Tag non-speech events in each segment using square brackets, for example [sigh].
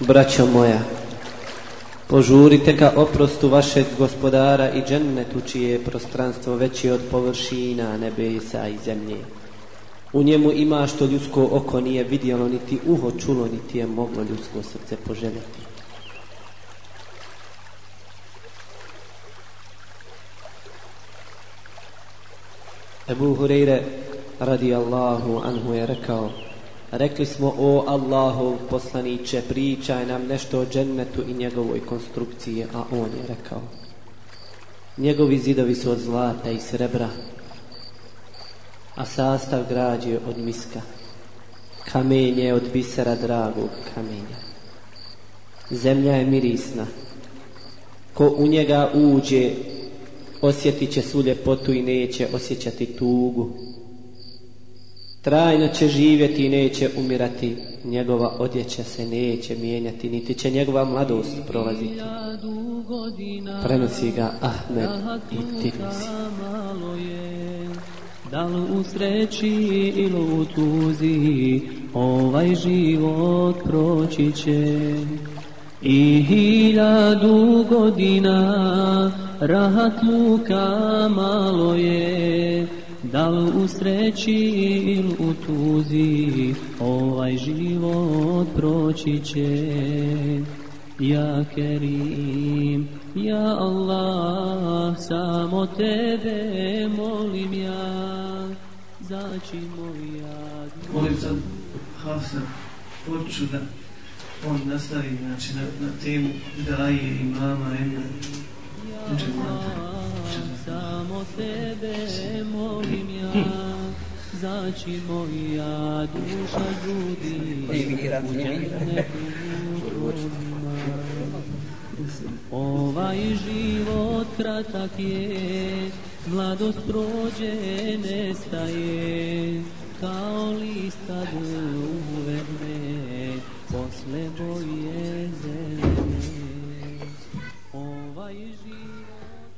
Braćo moja, požurite ka oprostu vašeg gospodara i džennetu čije je prostranstvo veće od površina nebesa i zemlje. U njemu ima što ljudsko oko nije vidjelo, niti uho čulo, niti je moglo ljudsko srce poželjeti. Ebu Hureyre radijallahu anhu je rekao Rekli smo o Allahov poslaniće pričaj nam nešto o džennetu i njegovoj konstrukciji a on je rekao Njegovi zidovi su od zlata i srebra a sastav građe od miska. Kamenje od bisera dragog kamenja. Zemlja je mirisna. Ko u njega uđe osjetit će svu ljepotu i neće osjećati tugu. Trajno će živjeti i neće umirati, njegova odjeća se neće mijenjati, niti će njegova mladost prolaziti. Prenosi ga Ahmed i Tirmizi. Da li u sreći ili u tuzi, ovaj život proći će. I hiljadu godina rahat luka malo je, da li u sreći ili u tuzi, ovaj život proći će. Ja Kerim, ja Allah, samo tebe molim ja, zaći moj jad. Molim za Hafsa, poču da on nastavi znači, na, na temu daje imama Emre. Samo tebe molim ja, zaći moja duša žudi, u džennetu Ovaj život kratak je, mladost prođe, nestaje, kao lista duverne, posle boje zelene.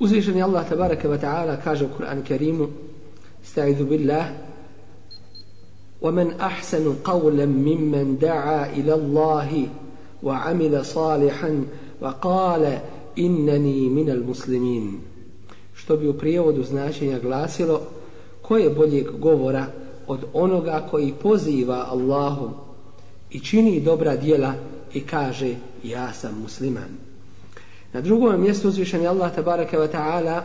Uzvišeni Allah tabaraka wa ta'ala kaže u Kur'an Kerimu Sta'idhu billah ومن أحسن قولا ممن دعا إلى الله وعمل صالحا وقال إنني من المسلمين što bi u prijevodu značenja glasilo ko je boljeg govora od onoga koji poziva Allahu i čini dobra dijela i kaže ja sam musliman. Na drugom mjestu uzvišen je Allah tabaraka wa ta'ala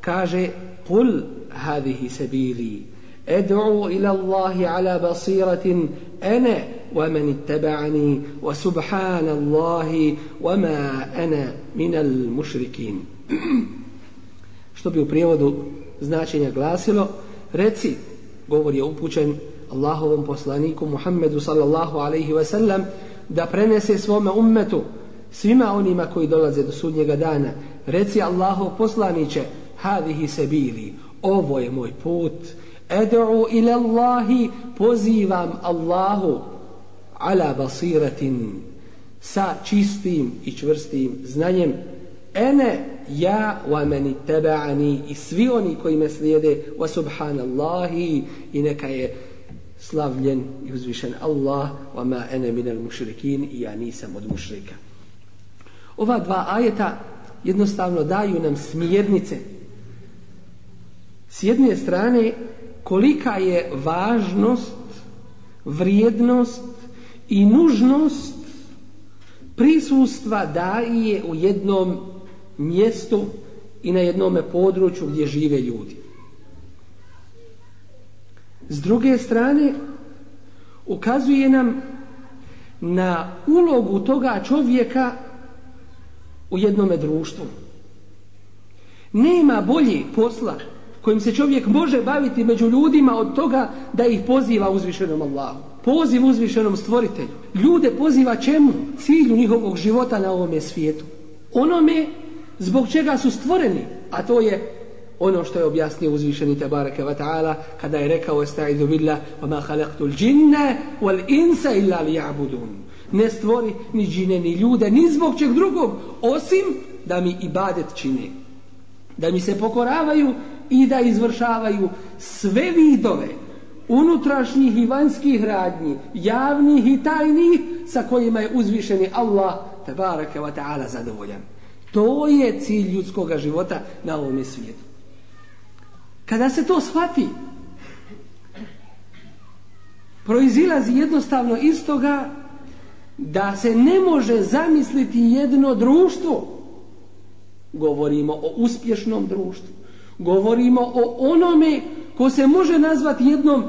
kaže Kul hadihi sabili Ed'u ila Allahi ala basiratin ene wa man ittaba'ani wa subhanallahi wa ma ana minal mušrikin. [clears throat] Što bi u prijevodu značenja glasilo Reci, govor je upućen Allahovom poslaniku Muhammedu sallallahu alaihi wa sallam da prenese svome ummetu svima onima koji dolaze do sudnjega dana reci Allahov poslaniće hadihi se bili ovo je moj put. Ed'u ila Allahi pozivam Allahu ala basiratin sa čistim i čvrstim znanjem. Ene ja wa meni teba'ani i svi oni koji me slijede wa subhanallahi i neka je slavljen i uzvišen Allah wa ma ene minal mušrikin i ja nisam od mušrika Ova dva ajeta jednostavno daju nam smjernice. S jedne strane, kolika je važnost, vrijednost i nužnost prisustva daje u jednom mjestu i na jednom području gdje žive ljudi. S druge strane, ukazuje nam na ulogu toga čovjeka u jednome društvu. Nema bolji posla kojim se čovjek može baviti među ljudima od toga da ih poziva uzvišenom Allahu. Poziv uzvišenom stvoritelju. Ljude poziva čemu? Cilju njihovog života na ovome svijetu. Onome zbog čega su stvoreni, a to je ono što je objasnio uzvišeni Tebareke wa ta'ala kada je rekao esta'idu billah wa ma khalaqtu وَالْإِنْسَ إِلَّا wal insa illa ne stvori ni džine ni ljude ni zbog čeg drugog osim da mi ibadet čine. Da mi se pokoravaju i da izvršavaju sve vidove unutrašnjih i vanjskih radnji javnih i tajnih sa kojima je uzvišeni Allah tabaraka wa ta'ala zadovoljan. To je cilj ljudskog života na ovom svijetu. Kada se to shvati, proizilazi jednostavno iz toga da se ne može zamisliti jedno društvo. Govorimo o uspješnom društvu. Govorimo o onome ko se može nazvati jednom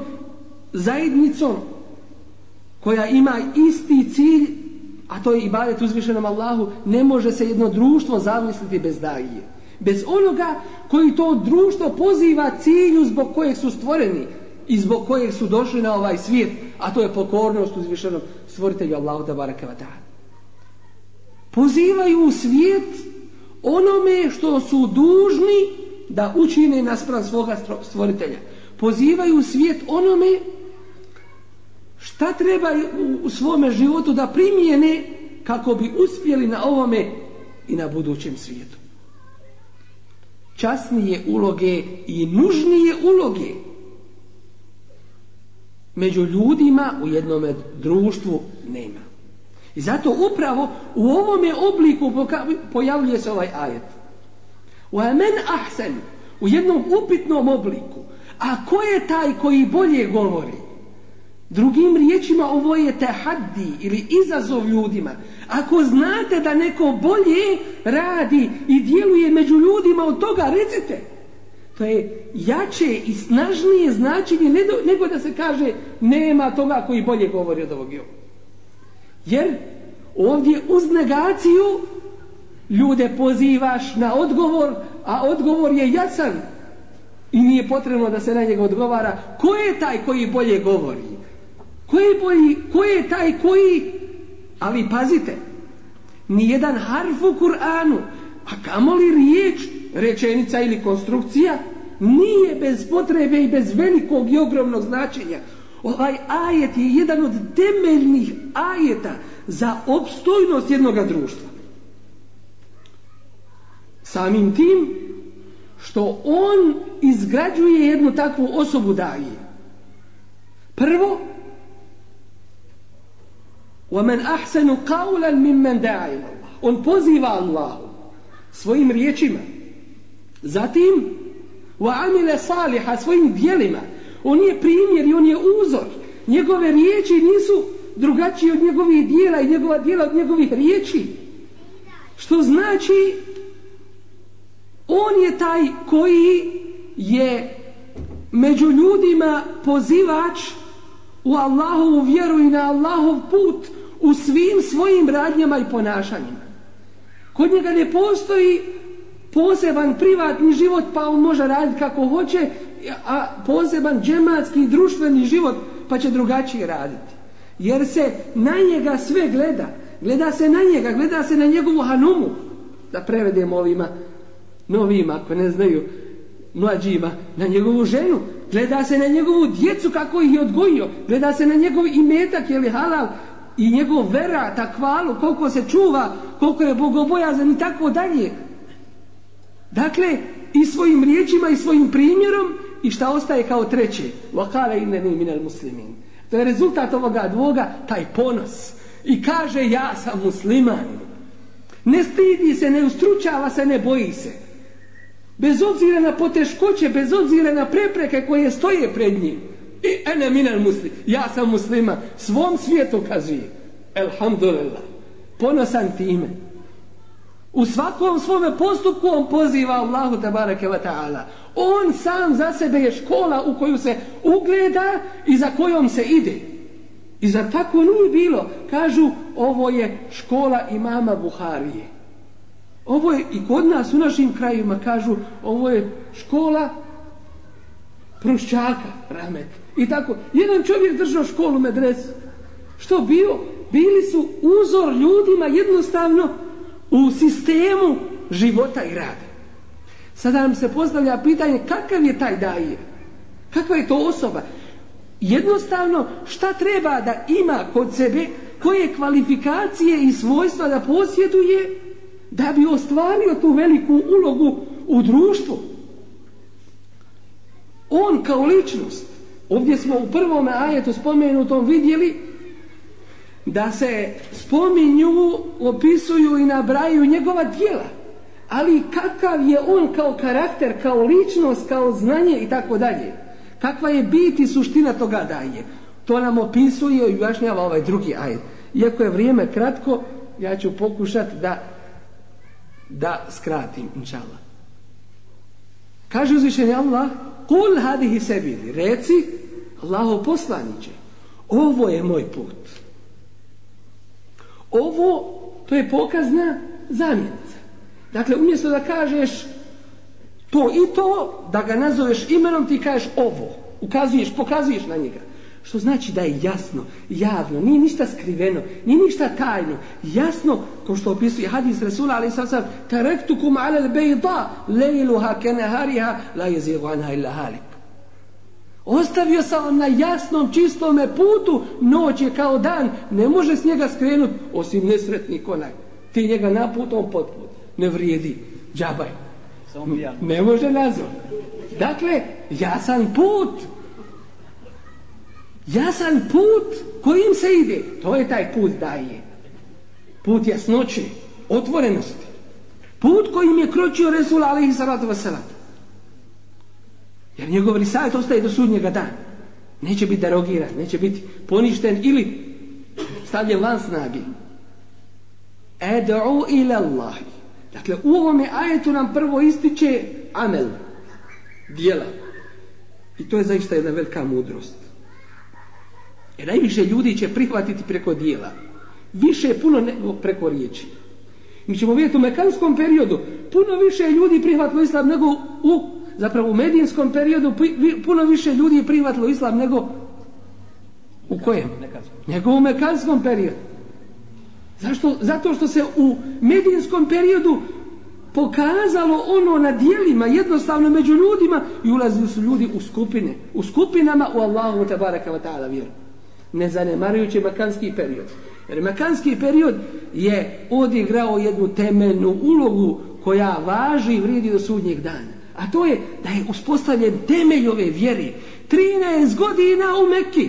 zajednicom koja ima isti cilj, a to je ibadet uzvišenom Allahu, ne može se jedno društvo zamisliti bez dajije bez onoga koji to društvo poziva cilju zbog kojeg su stvoreni i zbog kojeg su došli na ovaj svijet, a to je pokornost uzvišenom stvoritelju Allahu te baraka wa ta'ala. Pozivaju u svijet onome što su dužni da učine naspram svoga stvoritelja. Pozivaju u svijet onome šta treba u svome životu da primijene kako bi uspjeli na ovome i na budućem svijetu časnije uloge i nužnije uloge među ljudima u jednom društvu nema. I zato upravo u ovome obliku pojavljuje se ovaj ajet. U amen ahsen, u jednom upitnom obliku. A ko je taj koji bolje govori? Drugim riječima ovo je tehaddi ili izazov ljudima. Ako znate da neko bolje radi i djeluje među ljudima od toga, recite. To je jače i snažnije značenje nego da se kaže nema toga koji bolje govori od ovog joga. Jer ovdje uz negaciju ljude pozivaš na odgovor, a odgovor je jasan i nije potrebno da se na njega odgovara. Ko je taj koji bolje govori? Ko je, bolji, ko je taj koji Ali pazite, nijedan harf u Kur'anu, a kamoli riječ, rečenica ili konstrukcija, nije bez potrebe i bez velikog i ogromnog značenja. Ovaj ajet je jedan od temeljnih ajeta za opstojnost jednog društva. Samim tim što on izgrađuje jednu takvu osobu daje. Prvo, وَمَنْ أَحْسَنُ قَوْلًا مِمَّنْ دَعَ إِلَى اللَّهِ On poziva Allahu svojim riječima. Zatim, wa amile saliha svojim dijelima. On je primjer i on je uzor. Njegove riječi nisu drugačije od njegovih dijela i njegova dijela od njegovih riječi. Što znači on je taj koji je među ljudima pozivač u Allahovu vjeru i na Allahov put u svim svojim radnjama i ponašanjima. Kod njega ne postoji poseban privatni život pa on može raditi kako hoće, a poseban džematski društveni život pa će drugačije raditi. Jer se na njega sve gleda. Gleda se na njega, gleda se na njegovu hanumu. Da prevedemo ovima novima, ako ne znaju, mlađima, na njegovu ženu. Gleda se na njegovu djecu kako ih je odgojio. Gleda se na njegov imetak, je li halal, i njegov vera, takvalu, koliko se čuva, koliko je bogobojazan i tako dalje. Dakle, i svojim riječima i svojim primjerom i šta ostaje kao treće. Vakale inne ni minel muslimin. To je rezultat ovoga dvoga, taj ponos. I kaže, ja sam musliman. Ne stidi se, ne ustručava se, ne boji se. Bez obzira na poteškoće, bez obzira na prepreke koje stoje pred njim. I ene minel muslim. Ja sam musliman. Svom svijetu kazuje. Elhamdulillah. ponosan time. U svakom svome postupku on poziva Allahu tabaraka wa ta'ala. On sam za sebe je škola u koju se ugleda i za kojom se ide. I za tako nije bilo. Kažu, ovo je škola imama Buharije. Ovo je i kod nas u našim krajima kažu, ovo je škola prušćaka, rahmet. I tako, jedan čovjek držao školu medresu. Što bio? Bili su uzor ljudima jednostavno u sistemu života i rada. Sada nam se postavlja pitanje kakav je taj daje? Kakva je to osoba? Jednostavno, šta treba da ima kod sebe, koje kvalifikacije i svojstva da posjeduje da bi ostvario tu veliku ulogu u društvu? On kao ličnost, ovdje smo u prvom ajetu spomenutom vidjeli da se spominju, opisuju i nabraju njegova dijela. Ali kakav je on kao karakter, kao ličnost, kao znanje i tako dalje. Kakva je bit i suština toga daje. To nam opisuje i ujašnjava ovaj drugi ajet. Iako je vrijeme kratko, ja ću pokušati da da skratim, inšala. Kaže uzvišenje Allah, kul hadihi sebili, reci, Allaho poslaniće, ovo je moj put. Ovo, to je pokazna zamjenica. Dakle, umjesto da kažeš to i to, da ga nazoveš imenom, ti kažeš ovo. Ukazuješ, pokazuješ na njega. Što znači da je jasno, javno, nije ništa skriveno, nije ništa tajno. Jasno, kao što opisuje hadis Rasula, ali sam sam, tarektukum alel bejda, lejluha kenehariha, la jeziru anha illa halik. Ostavio sam vam na jasnom, čistome putu, noć je kao dan, ne može s njega skrenuti, osim nesretni konaj. Ti njega na put, on pod put. Ne vrijedi, džabaj. Ne može nazvat. Dakle, jasan put. Jasan put kojim se ide. To je taj put daje. Put jasnoće, otvorenosti. Put kojim je kročio Resul alaihi salatu wasalam. Jer njegov risalet ostaje do sudnjega dana. Neće biti derogiran, neće biti poništen ili stavljen van snage. Ed'u ila Allahi. Dakle, u ovome ajetu nam prvo ističe amel, dijela. I to je zaista jedna velika mudrost. Jer najviše ljudi će prihvatiti preko dijela. Više puno nego preko riječi. Mi ćemo vidjeti u mekanskom periodu puno više ljudi prihvatilo islam nego u zapravo u medijinskom periodu puno više ljudi je prihvatilo islam nego u kojem? Nego u mekanskom periodu. Zašto? Zato što se u medijinskom periodu pokazalo ono na dijelima, jednostavno među ljudima i ulazili su ljudi u skupine. U skupinama u Allahu te baraka wa ta'ala vjeru. Ne zanemarujući mekanski period. Jer mekanski period je odigrao jednu temeljnu ulogu koja važi i vridi do sudnjeg dana. A to je da je uspostavljen temelj ove vjere. 13 godina u Mekki.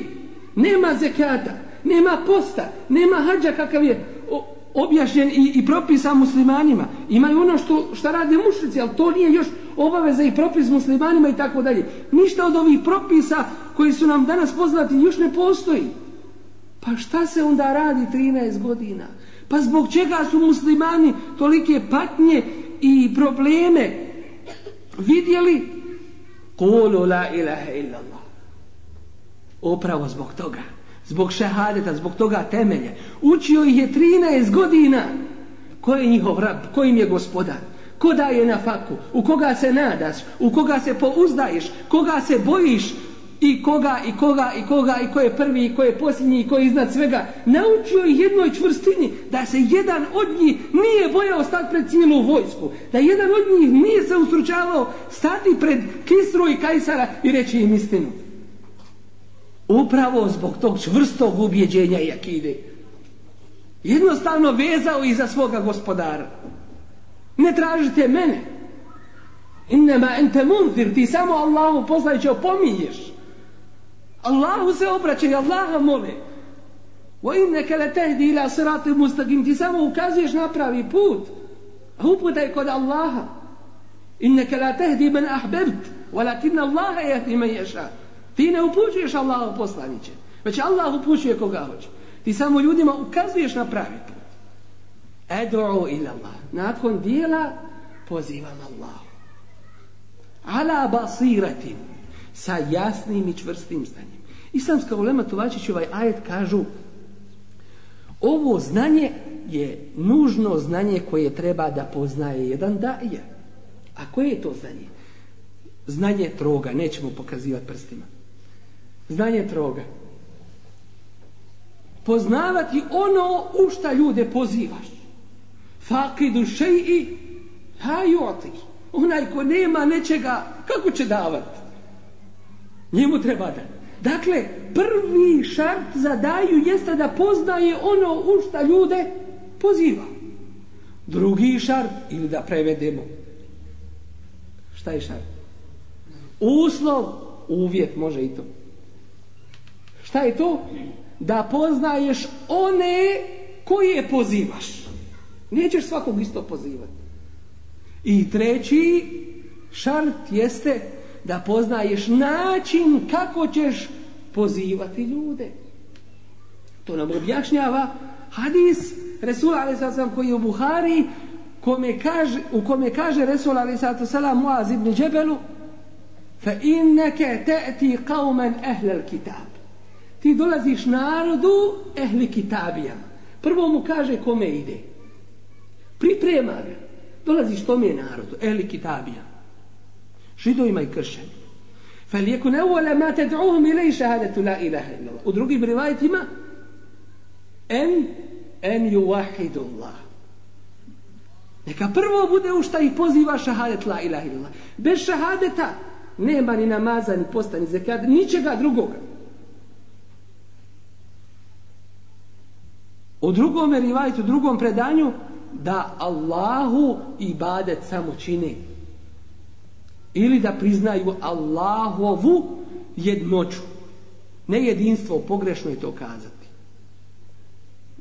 Nema zekata, nema posta, nema hađa kakav je objašnjen i, i propisa muslimanima. Imaju ono što, šta rade mušnici, ali to nije još obaveza i propis muslimanima i tako dalje. Ništa od ovih propisa koji su nam danas poznati još ne postoji. Pa šta se onda radi 13 godina? Pa zbog čega su muslimani tolike patnje i probleme vidjeli kulu la ilaha illa Allah upravo zbog toga zbog šehadeta, zbog toga temelje učio ih je 13 godina. Ko je njihov rab, ko im je gospodar? Ko daje na faku, u koga se nadaš? U koga se pouzdaješ? Koga se bojiš? I koga, i koga, i koga, i ko je prvi, i ko je posljednji, i ko je iznad svega. Naučio ih jednoj čvrstini da se jedan od njih nije bojao stati pred cijelu vojsku. Da jedan od njih nije se ustručavao stati pred Kisru i Kajsara i reći im istinu. Upravo zbog tog čvrstog ubjeđenja i akide. Jednostavno vezao iza za svoga gospodara. Ne tražite mene. Innema ente munzir, ti samo Allahu poznajući opominješ. Allahu se obraćaju, Allaha mole. Wa innaka latahdi ila siratin mustaqim. Ti samo ukazuješ na pravi put. A uputa je kod Allaha. Innaka la tahdi man ahbabt, walakin Allah yahdi man yasha. Ti ne upućuješ Allahu poslanice, već Allah upućuje koga hoće. Ti samo ljudima ukazuješ na pravi put. Ad'u ila Allah. Nakon dijela pozivam Allah. Ala basiratin. Sa jasnim i čvrstim znanjem. Islamska ulema tumačići ovaj ajet kažu ovo znanje je nužno znanje koje treba da poznaje jedan daje. A koje je to znanje? Znanje troga, nećemo pokazivati prstima. Znanje troga. Poznavati ono u šta ljude pozivaš. Fakidu šeji ha. Onaj ko nema nečega, kako će davati? Njemu treba da. Dakle, prvi šart za daju jeste da poznaje ono u šta ljude poziva. Drugi šart, ili da prevedemo. Šta je šart? Uslov, uvjet, može i to. Šta je to? Da poznaješ one koje pozivaš. Nećeš svakog isto pozivati. I treći šart jeste da poznaješ način kako ćeš pozivati ljude. To nam objašnjava hadis Resul Ali koji je u Buhari kome kaže, u kome kaže Resul Ali Sassam Muaz ibn Džebelu fa inneke te'ti qavmen ehlel kitab. Ti dolaziš narodu ehli kitabija. Prvo mu kaže kome ide. Priprema ga. Dolaziš tome narodu, ehli kitabija Židovima i kršćanima. فليكن أول ما تدعوهم إليه شهادة لا إله إلا الله ودرقي بروايتهما أن أن يوحدوا الله Neka prvo bude u šta ih poziva šahadet la ilaha illallah. Bez šahadeta nema ni namaza, ni posta, ni zekat, ničega drugoga. U drugom rivajtu, u drugom predanju, da Allahu ibadet samo čini. Ili da priznaju Allahovu jednoću. Ne jedinstvo, pogrešno je to kazati.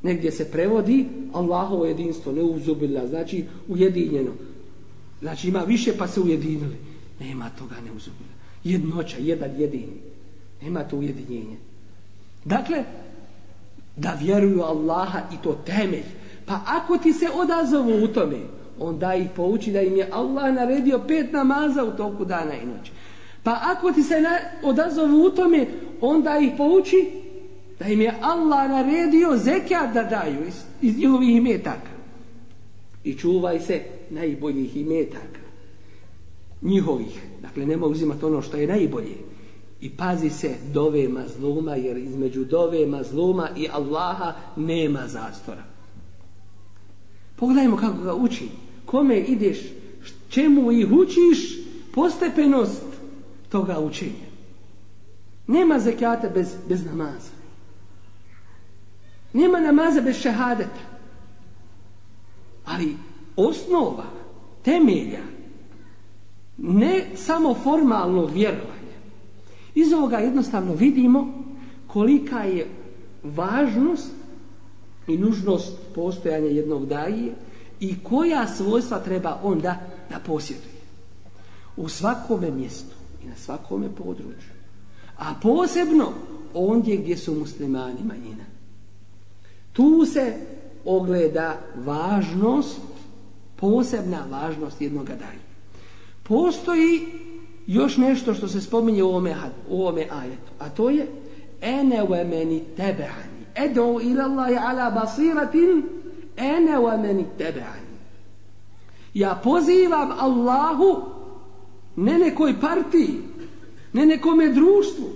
Negdje se prevodi Allahovo jedinstvo, ne uzubila, znači ujedinjeno. Znači ima više pa se ujedinili. Nema toga ne uzubila. Jednoća, jedan jedini. Nema to ujedinjenje. Dakle, da vjeruju Allaha i to temelj. Pa ako ti se odazovu u tome, onda ih pouči da im je Allah naredio pet namaza u toku dana i noći. Pa ako ti se na, odazovu u tome, onda ih pouči da im je Allah naredio zekat da daju iz, iz njihovih imetaka. I čuvaj se najboljih imetaka. Njihovih. Dakle, nema uzimati ono što je najbolje. I pazi se dove mazluma, jer između dove mazluma i Allaha nema zastora. Pogledajmo kako ga uči. Kome ideš, čemu ih učiš, postepenost toga učenja. Nema zekijata bez, bez namaza. Nema namaza bez šehadeta. Ali osnova, temelja, ne samo formalno vjerovanje. Iz ovoga jednostavno vidimo kolika je važnost i nužnost postojanja jednog daje i koja svojstva treba onda da posjeduje. U svakome mjestu i na svakome području. A posebno ondje gdje su muslimani manjina. Tu se ogleda važnost, posebna važnost jednog daje. Postoji još nešto što se spominje u ovome, u ovome ajetu, a to je ene ve meni tebeani. Edo ila Allahi ala basiratin ene wa meni tebeani. Ja pozivam Allahu ne nekoj partiji, ne nekome društvu,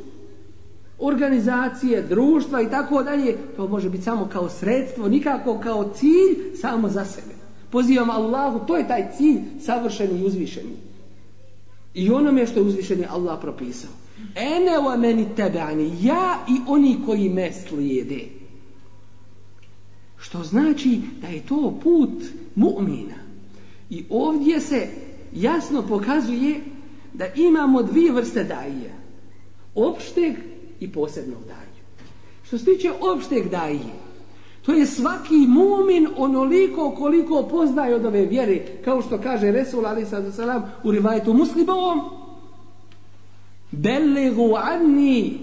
organizacije, društva i tako dalje, to može biti samo kao sredstvo, nikako kao cilj samo za sebe. Pozivam Allahu, to je taj cilj savršeni i uzvišeni. I onome što je uzvišeni Allah propisao. Ene wa meni tebeani, ja i oni koji me slijede. Što znači da je to put mu'mina. I ovdje se jasno pokazuje da imamo dvije vrste daje. Opšteg i posebnog daje. Što se tiče opšteg daje, to je svaki mumin onoliko koliko poznaje od ove vjere, kao što kaže Resul Ali sallam u rivajetu muslimovom, Belegu anni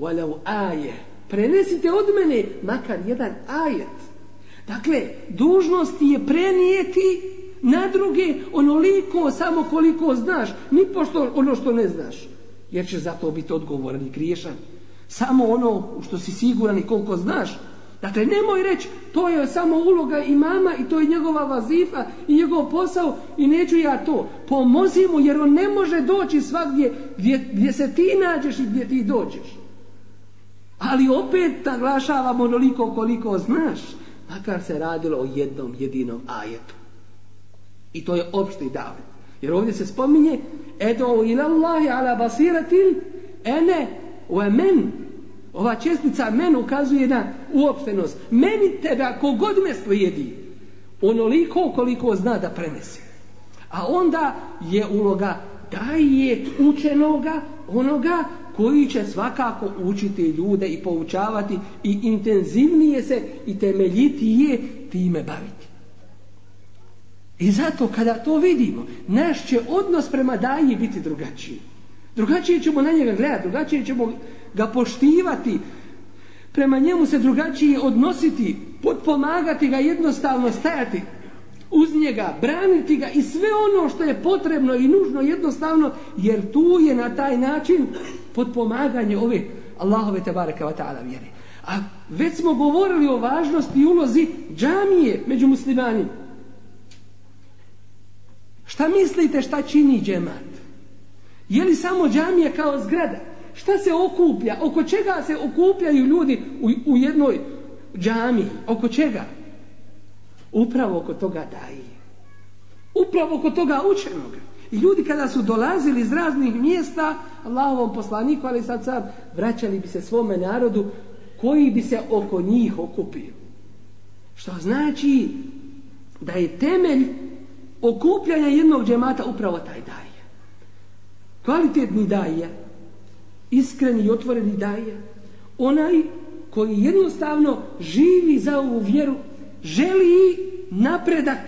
walau aje. Prenesite od mene makar jedan ajet. Dakle, dužnost je prenijeti na druge onoliko samo koliko znaš, ni pošto ono što ne znaš. Jer će za to biti odgovoran i griješan. Samo ono što si siguran i koliko znaš. Dakle, nemoj reći, to je samo uloga imama i to je njegova vazifa i njegov posao i neću ja to. Pomozi mu jer on ne može doći svakdje gdje, gdje se ti nađeš i gdje ti dođeš. Ali opet naglašavamo onoliko koliko znaš, makar se radilo o jednom jedinom ajetu. I to je opšti davet. Jer ovdje se spominje Edo ila Allahi ala basiratil ene wa men. Ova čestica men ukazuje na uopštenost. Meni tebe, kogod me slijedi, onoliko koliko zna da prenese. A onda je uloga daje učenoga onoga koji će svakako učiti ljude i poučavati i intenzivnije se i temeljitije time baviti. I zato kada to vidimo, naš će odnos prema daji biti drugačiji. Drugačije ćemo na njega gledati, drugačije ćemo ga poštivati, prema njemu se drugačije odnositi, potpomagati ga, jednostavno stajati uz njega, braniti ga i sve ono što je potrebno i nužno jednostavno, jer tu je na taj način podpomaganje ove Allahove tebareke wa ta'ala vjere. A već smo govorili o važnosti i ulozi džamije među muslimanima. Šta mislite šta čini džemat? Je li samo džamija kao zgrada? Šta se okuplja? Oko čega se okupljaju ljudi u, u jednoj džamiji? Oko čega? Upravo oko toga daje. Upravo oko toga učenoga. I ljudi kada su dolazili iz raznih mjesta, Allahovom poslaniku, ali sad sad, vraćali bi se svome narodu koji bi se oko njih okupio. Što znači da je temelj okupljanja jednog džemata upravo taj daje. Kvalitetni daje, iskreni i otvoreni daje, onaj koji jednostavno živi za ovu vjeru, želi napredak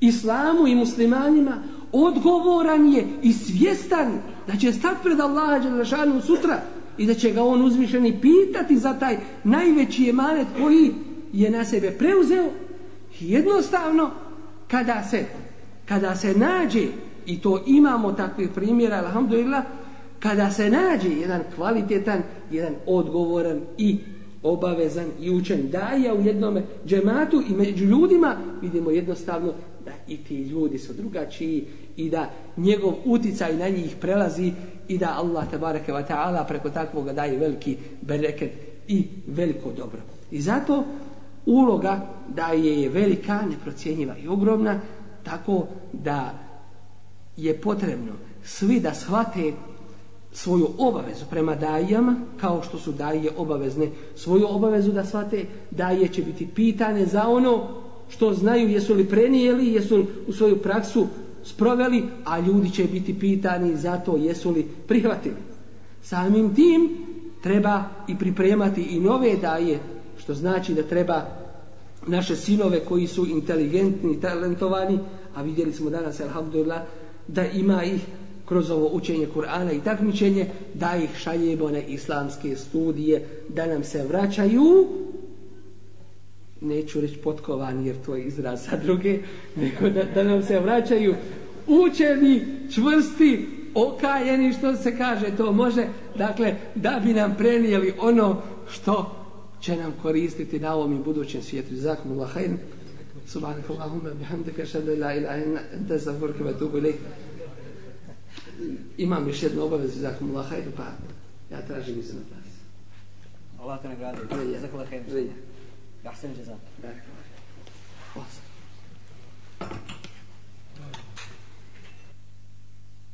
islamu i muslimanima, odgovoran je i svjestan da će stati pred Allaha Đelešanu sutra i da će ga on uzvišeni pitati za taj najveći emanet koji je na sebe preuzeo. Jednostavno kada se kada se nađe i to imamo takvih primjera alhamdulillah kada se nađe jedan kvalitetan jedan odgovoran i obavezan i učen daja u jednom džematu i među ljudima vidimo jednostavno da i ti ljudi su drugačiji i da njegov uticaj na njih prelazi i da Allah tabareke wa ta'ala preko takvoga daje veliki bereket i veliko dobro. I zato uloga da je velika, neprocijenjiva i ogromna, tako da je potrebno svi da shvate svoju obavezu prema dajama, kao što su daje obavezne, svoju obavezu da svate daje će biti pitane za ono što znaju, jesu li prenijeli, jesu li u svoju praksu sproveli, a ljudi će biti pitani za to jesu li prihvatili. Samim tim treba i pripremati i nove daje, što znači da treba naše sinove koji su inteligentni, talentovani, a vidjeli smo danas, alhamdulillah, da ima ih kroz ovo učenje Kur'ana i takmičenje, da ih šaljemo na islamske studije, da nam se vraćaju, neću reći potkovani jer to je izraz za druge, [laughs] nego da, da nam se vraćaju učeni, čvrsti, okajeni, što se kaže, to može, dakle, da bi nam prenijeli ono što će nam koristiti na ovom i budućem svijetu. Zakumullah, hajn. subhanahu Allahumma bihamdika šadu ila ila ila, ente zafurke wa tubu ilik. Imam još jednu obavezu za kumullah hajdu, pa ja tražim iz na. Allah te nagradi. Zakumullah hajdu. Želja. Ahsen jazak. Dakle.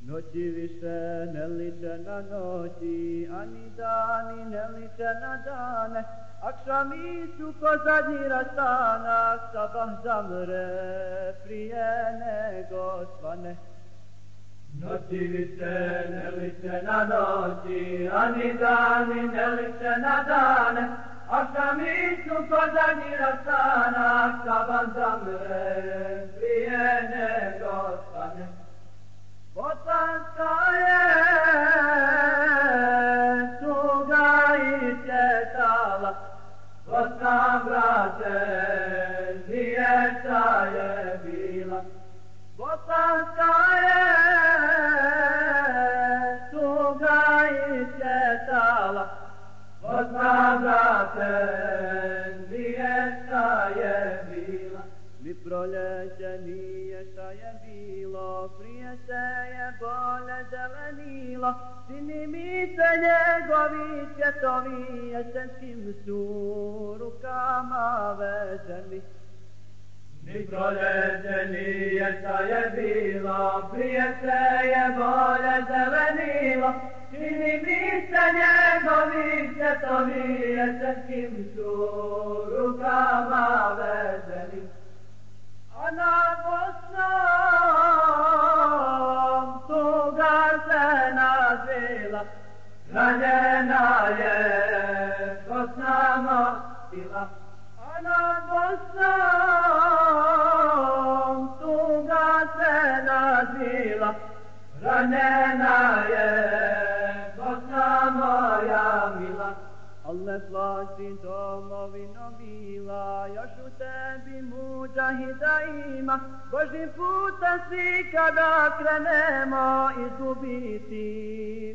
Noći više ne liče na noći, ani dani ne liče na dane, akšami su ko zadnji rastanak, sabah zamre prije nego svane. Noći više ne liče na noći, ani dani ne liče na dane, mi su ko zadnji rastana, kaban zamre? Njegovi cvjetovi jesenskim su rukama vezeni. A na Bosnom tuga se nazila, ranjena je Bosna mostila. A Allah plaći domovino mila, još u tebi muđahida ima. Božim putem svi kada krenemo, izgubiti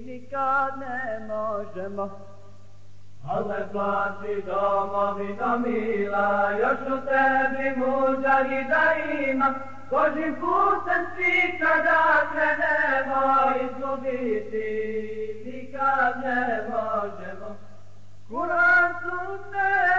nikad ne možemo. Allah plaći domovino mila, još u tebi muđahida ima. Božim putem svi kada krenemo, izgubiti nikad ne možemo. Kur'an sunnet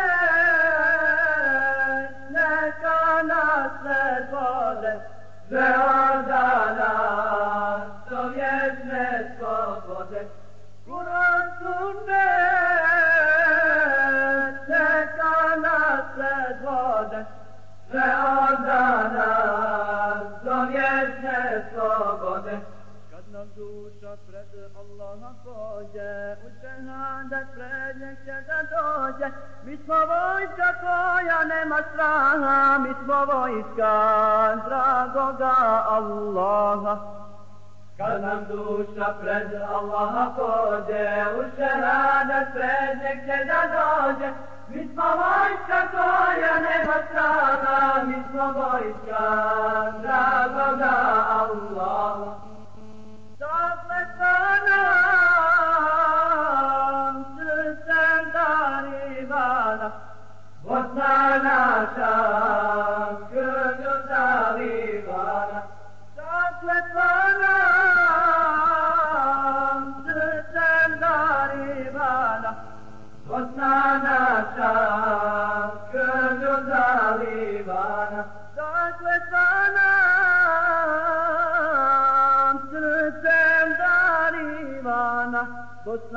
duša pred Allaha pođe, u šehadet pred njeg da dođe. Mi smo vojska koja nema straha, mi smo vojska dragoga Allaha. Kad nam duša pred Allaha pođe, u šehadet pred njeg će da dođe. Mi smo vojska koja nema straha, mi smo vojska dragoga Allaha.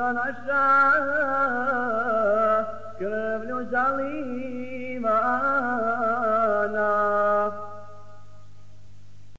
من عشاء كرب لي